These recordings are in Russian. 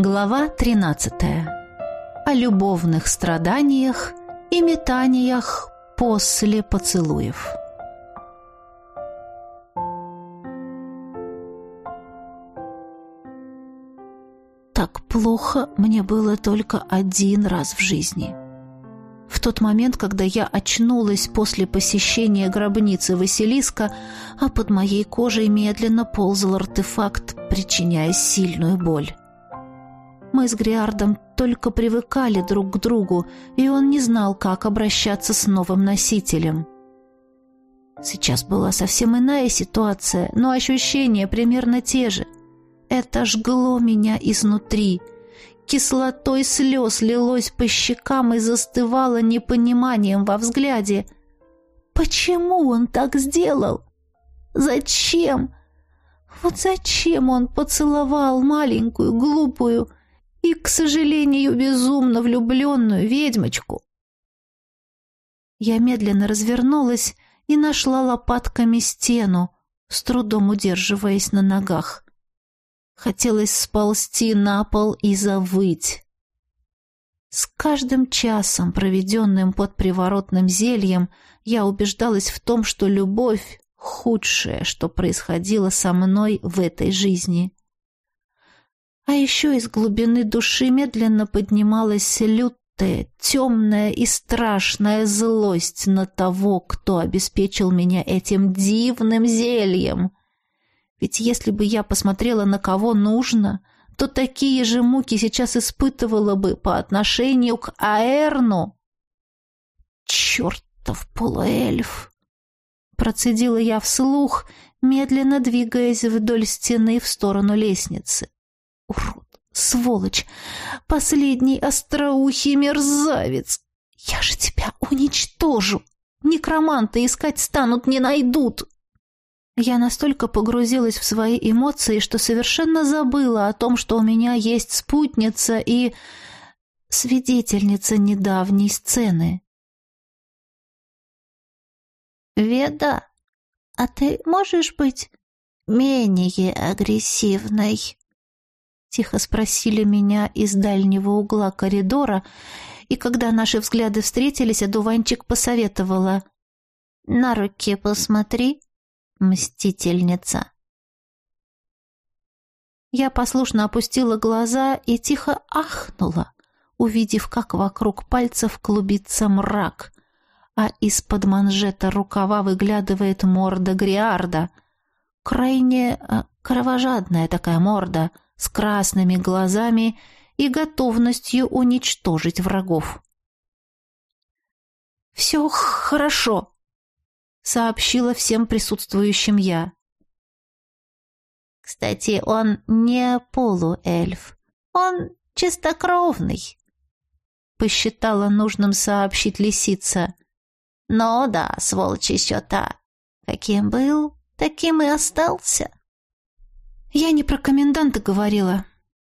Глава 13. О любовных страданиях и метаниях после поцелуев. Так плохо мне было только один раз в жизни. В тот момент, когда я очнулась после посещения гробницы Василиска, а под моей кожей медленно ползал артефакт, причиняя сильную боль. Мы с Гриардом только привыкали друг к другу, и он не знал, как обращаться с новым носителем. Сейчас была совсем иная ситуация, но ощущения примерно те же – это жгло меня изнутри. Кислотой слез лилось по щекам и застывало непониманием во взгляде. Почему он так сделал? Зачем? Вот зачем он поцеловал маленькую, глупую и, к сожалению, безумно влюбленную ведьмочку? Я медленно развернулась и нашла лопатками стену, с трудом удерживаясь на ногах. Хотелось сползти на пол и завыть. С каждым часом, проведенным под приворотным зельем, я убеждалась в том, что любовь — худшее, что происходило со мной в этой жизни. А еще из глубины души медленно поднималась лютая, темная и страшная злость на того, кто обеспечил меня этим дивным зельем. Ведь если бы я посмотрела на кого нужно, то такие же муки сейчас испытывала бы по отношению к Аэрну. «Чертов полуэльф!» Процедила я вслух, медленно двигаясь вдоль стены в сторону лестницы. «Урод! Сволочь! Последний остроухий мерзавец! Я же тебя уничтожу! Некроманты искать станут, не найдут!» Я настолько погрузилась в свои эмоции, что совершенно забыла о том, что у меня есть спутница и свидетельница недавней сцены. «Веда, а ты можешь быть менее агрессивной?» Тихо спросили меня из дальнего угла коридора, и когда наши взгляды встретились, одуванчик посоветовала. «На руки посмотри» мстительница. Я послушно опустила глаза и тихо ахнула, увидев, как вокруг пальцев клубится мрак, а из-под манжета рукава выглядывает морда Гриарда. Крайне э, кровожадная такая морда, с красными глазами и готовностью уничтожить врагов. «Все хорошо», сообщила всем присутствующим я. Кстати, он не полуэльф, он чистокровный, посчитала нужным сообщить лисица. Но да, сволочь еще та. Каким был, таким и остался. Я не про коменданта говорила,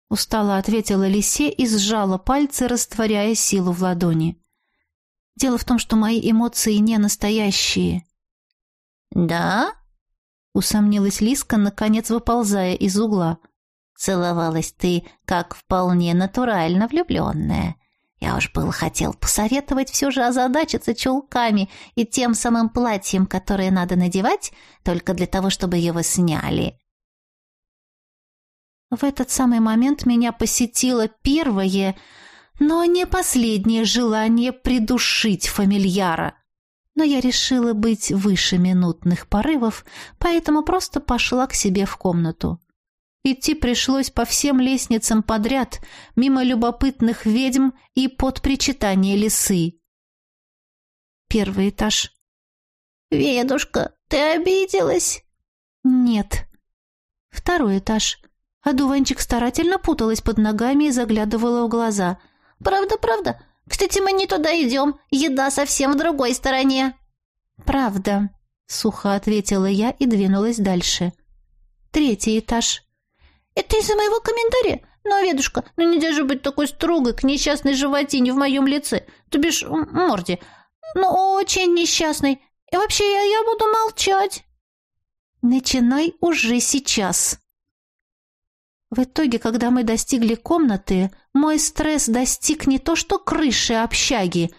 устало ответила лисе и сжала пальцы, растворяя силу в ладони. Дело в том, что мои эмоции не настоящие. «Да?» — усомнилась Лиска, наконец выползая из угла. «Целовалась ты, как вполне натурально влюбленная. Я уж был хотел посоветовать все же озадачиться чулками и тем самым платьем, которое надо надевать, только для того, чтобы его сняли». В этот самый момент меня посетило первое, но не последнее желание придушить фамильяра но я решила быть выше минутных порывов, поэтому просто пошла к себе в комнату. Идти пришлось по всем лестницам подряд, мимо любопытных ведьм и под причитание лисы. Первый этаж. «Ведушка, ты обиделась?» «Нет». Второй этаж. Одуванчик старательно путалась под ногами и заглядывала в глаза. «Правда, правда? Кстати, мы не туда идем. Еда совсем в другой стороне». «Правда», — сухо ответила я и двинулась дальше. «Третий этаж». «Это из-за моего комментария? Ну, ведушка, ну нельзя же быть такой строгой к несчастной животине в моем лице, то бишь морде. Ну, очень несчастной. И вообще я, я буду молчать». «Начинай уже сейчас», В итоге, когда мы достигли комнаты, мой стресс достиг не то что крыши общаги,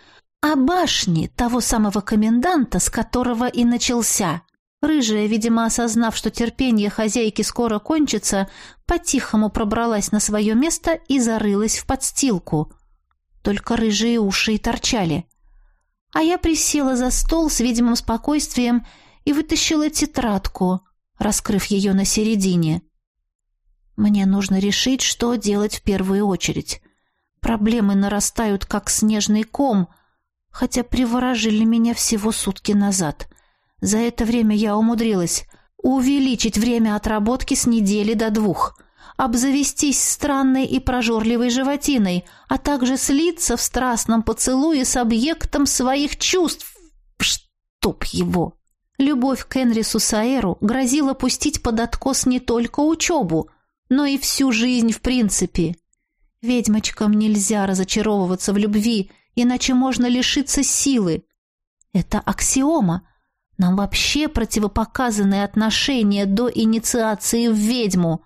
а башни того самого коменданта, с которого и начался. Рыжая, видимо, осознав, что терпение хозяйки скоро кончится, по-тихому пробралась на свое место и зарылась в подстилку. Только рыжие уши и торчали. А я присела за стол с видимым спокойствием и вытащила тетрадку, раскрыв ее на середине. Мне нужно решить, что делать в первую очередь. Проблемы нарастают, как снежный ком, хотя приворожили меня всего сутки назад. За это время я умудрилась увеличить время отработки с недели до двух, обзавестись странной и прожорливой животиной, а также слиться в страстном поцелуе с объектом своих чувств. Чтоб его! Любовь к Энрису Саэру грозила пустить под откос не только учебу, но и всю жизнь в принципе. Ведьмочкам нельзя разочаровываться в любви, иначе можно лишиться силы. Это аксиома. Нам вообще противопоказаны отношения до инициации в ведьму.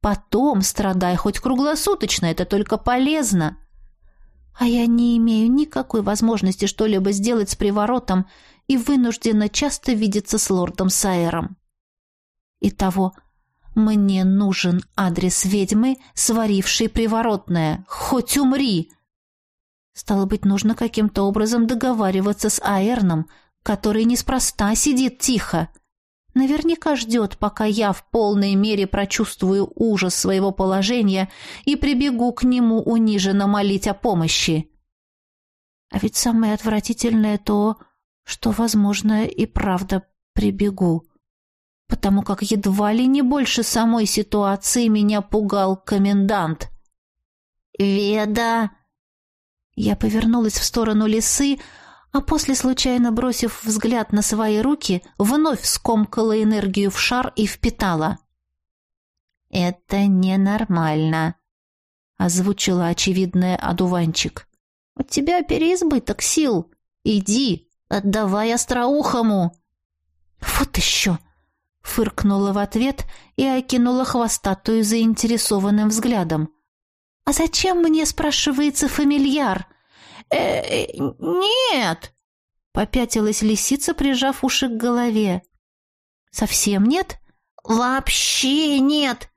Потом страдай хоть круглосуточно, это только полезно. А я не имею никакой возможности что-либо сделать с приворотом и вынуждена часто видеться с лордом Сайером. Итого, мне нужен адрес ведьмы, сварившей приворотное. Хоть умри! Стало быть, нужно каким-то образом договариваться с Аэрном, который неспроста сидит тихо. Наверняка ждет, пока я в полной мере прочувствую ужас своего положения и прибегу к нему униженно молить о помощи. А ведь самое отвратительное то, что, возможно, и правда прибегу, потому как едва ли не больше самой ситуации меня пугал комендант. «Веда!» Я повернулась в сторону лисы, а после, случайно бросив взгляд на свои руки, вновь скомкала энергию в шар и впитала. «Это ненормально», — озвучила очевидная одуванчик. «У тебя переизбыток сил. Иди, отдавай остроухому». «Вот еще!» — фыркнула в ответ и окинула хвостатую заинтересованным взглядом. «А зачем мне, спрашивается, фамильяр?» «Э, нет!» — попятилась лисица, прижав уши к голове. «Совсем нет?» «Вообще нет!»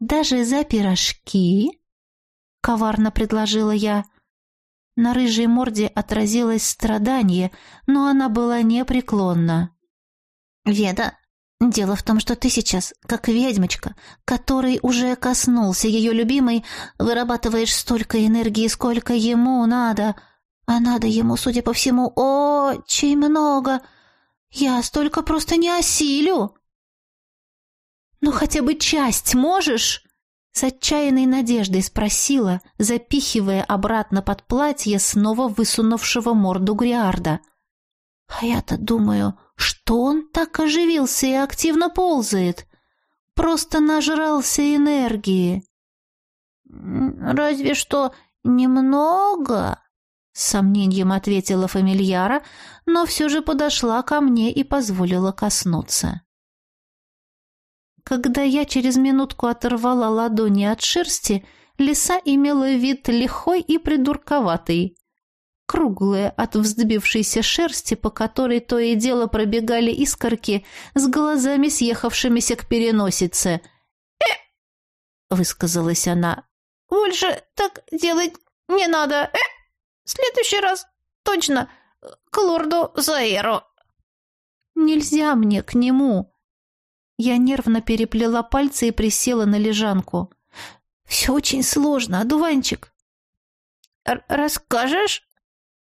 «Даже за пирожки?» — коварно предложила я. На рыжей морде отразилось страдание, но она была непреклонна. «Веда, Дело в том, что ты сейчас, как ведьмочка, которой уже коснулся ее любимый, вырабатываешь столько энергии, сколько ему надо. А надо ему, судя по всему, очень много. Я столько просто не осилю. Ну, хотя бы часть можешь? С отчаянной надеждой спросила, запихивая обратно под платье снова высунувшего морду Гриарда. А я-то думаю, что он так оживился и активно ползает? Просто нажрался энергии. Разве что немного, с сомнением ответила фамильяра, но все же подошла ко мне и позволила коснуться. Когда я через минутку оторвала ладони от шерсти, лиса имела вид лихой и придурковатый круглая от вздыбившейся шерсти, по которой то и дело пробегали искорки, с глазами съехавшимися к переносице. «Э!» — высказалась она. «Больше так делать не надо. Э! В следующий раз точно к лорду Заэру». «Нельзя мне к нему». Я нервно переплела пальцы и присела на лежанку. «Все очень сложно, одуванчик». «Расскажешь?»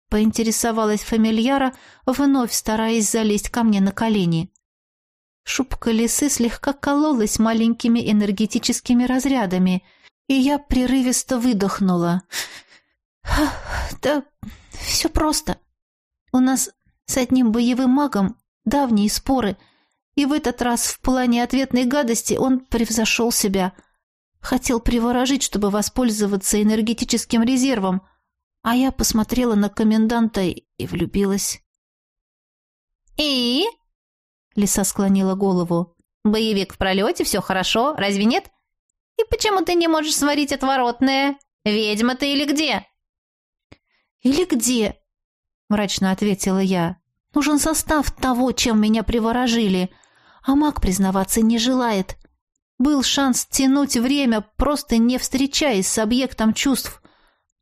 Поинтересовалась фамильяра, вновь стараясь залезть ко мне на колени. Шубка лисы слегка кололась маленькими энергетическими разрядами, и я прерывисто выдохнула. «Да все просто. У нас с одним боевым магом давние споры, и в этот раз в плане ответной гадости он превзошел себя. Хотел приворожить, чтобы воспользоваться энергетическим резервом — а я посмотрела на коменданта и влюбилась. «И?» — лиса склонила голову. «Боевик в пролете, все хорошо, разве нет? «И почему ты не можешь сварить отворотное? Ведьма ты или где?» «Или где?» — мрачно ответила я. «Нужен состав того, чем меня приворожили, а маг признаваться не желает. Был шанс тянуть время, просто не встречаясь с объектом чувств.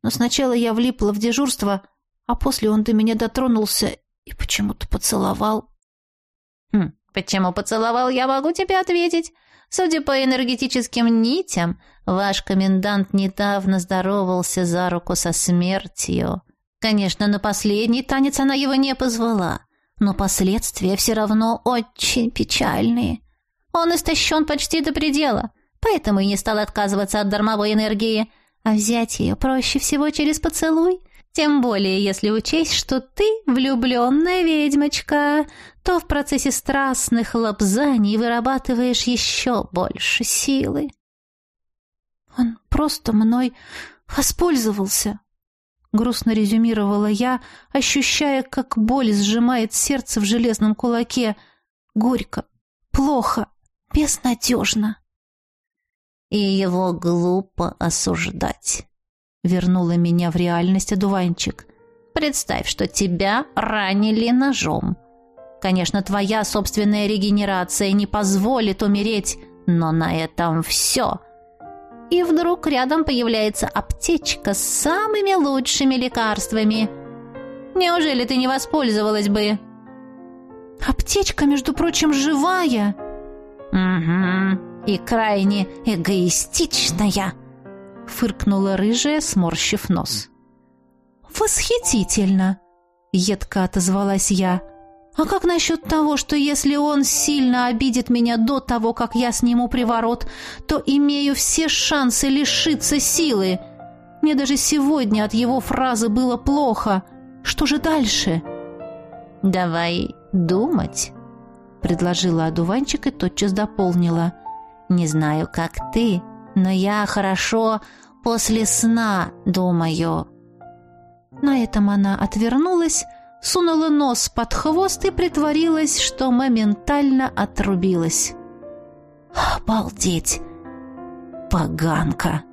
Но сначала я влипла в дежурство, а после он до меня дотронулся и почему-то поцеловал». «Хм, почему поцеловал, я могу тебе ответить. Судя по энергетическим нитям, ваш комендант недавно здоровался за руку со смертью. Конечно, на последний танец она его не позвала, но последствия все равно очень печальные. Он истощен почти до предела, поэтому и не стал отказываться от дармовой энергии, а взять ее проще всего через поцелуй. Тем более, если учесть, что ты влюбленная ведьмочка, то в процессе страстных лапзаний вырабатываешь еще больше силы. Он просто мной воспользовался, грустно резюмировала я, ощущая, как боль сжимает сердце в железном кулаке. Горько, плохо, безнадежно. И его глупо осуждать. Вернула меня в реальность одуванчик. Представь, что тебя ранили ножом. Конечно, твоя собственная регенерация не позволит умереть, но на этом все. И вдруг рядом появляется аптечка с самыми лучшими лекарствами. Неужели ты не воспользовалась бы? Аптечка, между прочим, живая. Угу. И крайне эгоистичная фыркнула рыжая, сморщив нос. «Восхитительно!» — едко отозвалась я. «А как насчет того, что если он сильно обидит меня до того, как я сниму приворот, то имею все шансы лишиться силы? Мне даже сегодня от его фразы было плохо. Что же дальше?» «Давай думать», — предложила одуванчик и тотчас дополнила. «Не знаю, как ты, но я хорошо после сна думаю». На этом она отвернулась, сунула нос под хвост и притворилась, что моментально отрубилась. «Обалдеть! Поганка!»